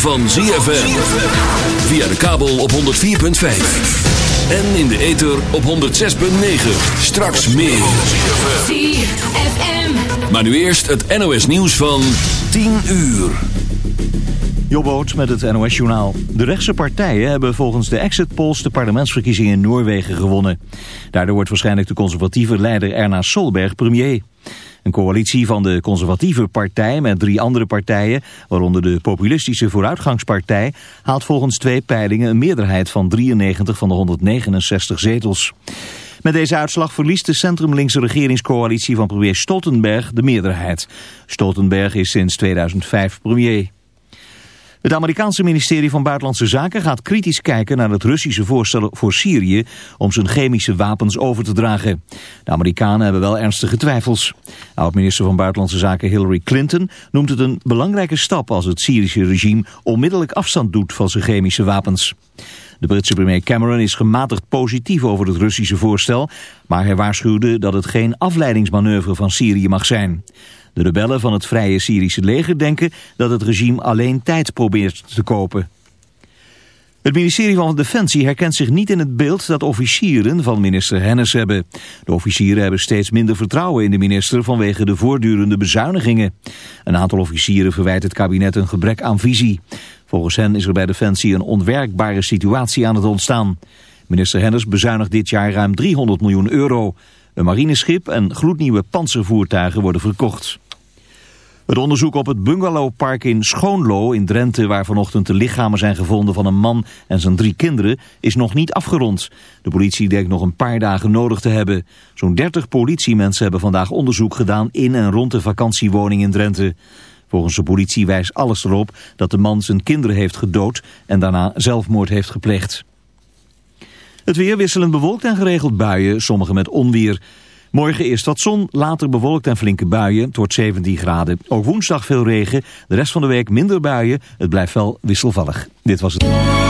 van ZFM. Via de kabel op 104.5. En in de ether op 106.9. Straks meer. ZFM. Maar nu eerst het NOS nieuws van 10 uur. Jobboot met het NOS-journaal. De rechtse partijen hebben volgens de exit polls de parlementsverkiezingen in Noorwegen gewonnen. Daardoor wordt waarschijnlijk de conservatieve leider Erna Solberg premier. Een coalitie van de conservatieve partij met drie andere partijen, waaronder de populistische vooruitgangspartij, haalt volgens twee peilingen een meerderheid van 93 van de 169 zetels. Met deze uitslag verliest de centrumlinkse regeringscoalitie van premier Stoltenberg de meerderheid. Stoltenberg is sinds 2005 premier. Het Amerikaanse ministerie van Buitenlandse Zaken gaat kritisch kijken naar het Russische voorstel voor Syrië om zijn chemische wapens over te dragen. De Amerikanen hebben wel ernstige twijfels. Oud-minister van Buitenlandse Zaken Hillary Clinton noemt het een belangrijke stap als het Syrische regime onmiddellijk afstand doet van zijn chemische wapens. De Britse premier Cameron is gematigd positief over het Russische voorstel, maar hij waarschuwde dat het geen afleidingsmanoeuvre van Syrië mag zijn. De rebellen van het Vrije Syrische leger denken dat het regime alleen tijd probeert te kopen. Het ministerie van Defensie herkent zich niet in het beeld dat officieren van minister Hennis hebben. De officieren hebben steeds minder vertrouwen in de minister vanwege de voortdurende bezuinigingen. Een aantal officieren verwijt het kabinet een gebrek aan visie. Volgens hen is er bij Defensie een onwerkbare situatie aan het ontstaan. Minister Hennis bezuinigt dit jaar ruim 300 miljoen euro. Een marineschip en gloednieuwe panzervoertuigen worden verkocht. Het onderzoek op het bungalowpark in Schoonlo in Drenthe... waar vanochtend de lichamen zijn gevonden van een man en zijn drie kinderen... is nog niet afgerond. De politie denkt nog een paar dagen nodig te hebben. Zo'n 30 politiemensen hebben vandaag onderzoek gedaan... in en rond de vakantiewoning in Drenthe. Volgens de politie wijst alles erop dat de man zijn kinderen heeft gedood... en daarna zelfmoord heeft gepleegd. Het weer wisselend bewolkt en geregeld buien, sommige met onweer. Morgen eerst wat zon, later bewolkt en flinke buien. Het wordt 17 graden. Ook woensdag veel regen. De rest van de week minder buien. Het blijft wel wisselvallig. Dit was het.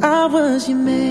I was your man.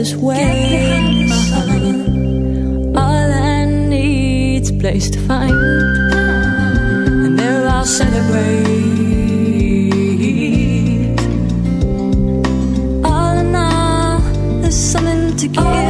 this way. All I need's a place to find, and there I'll celebrate. All in all, there's something to give.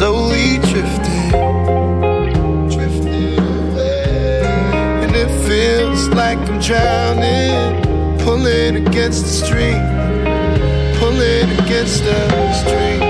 slowly drifting, drifting away. And it feels like I'm drowning, pulling against the stream, pulling against the stream.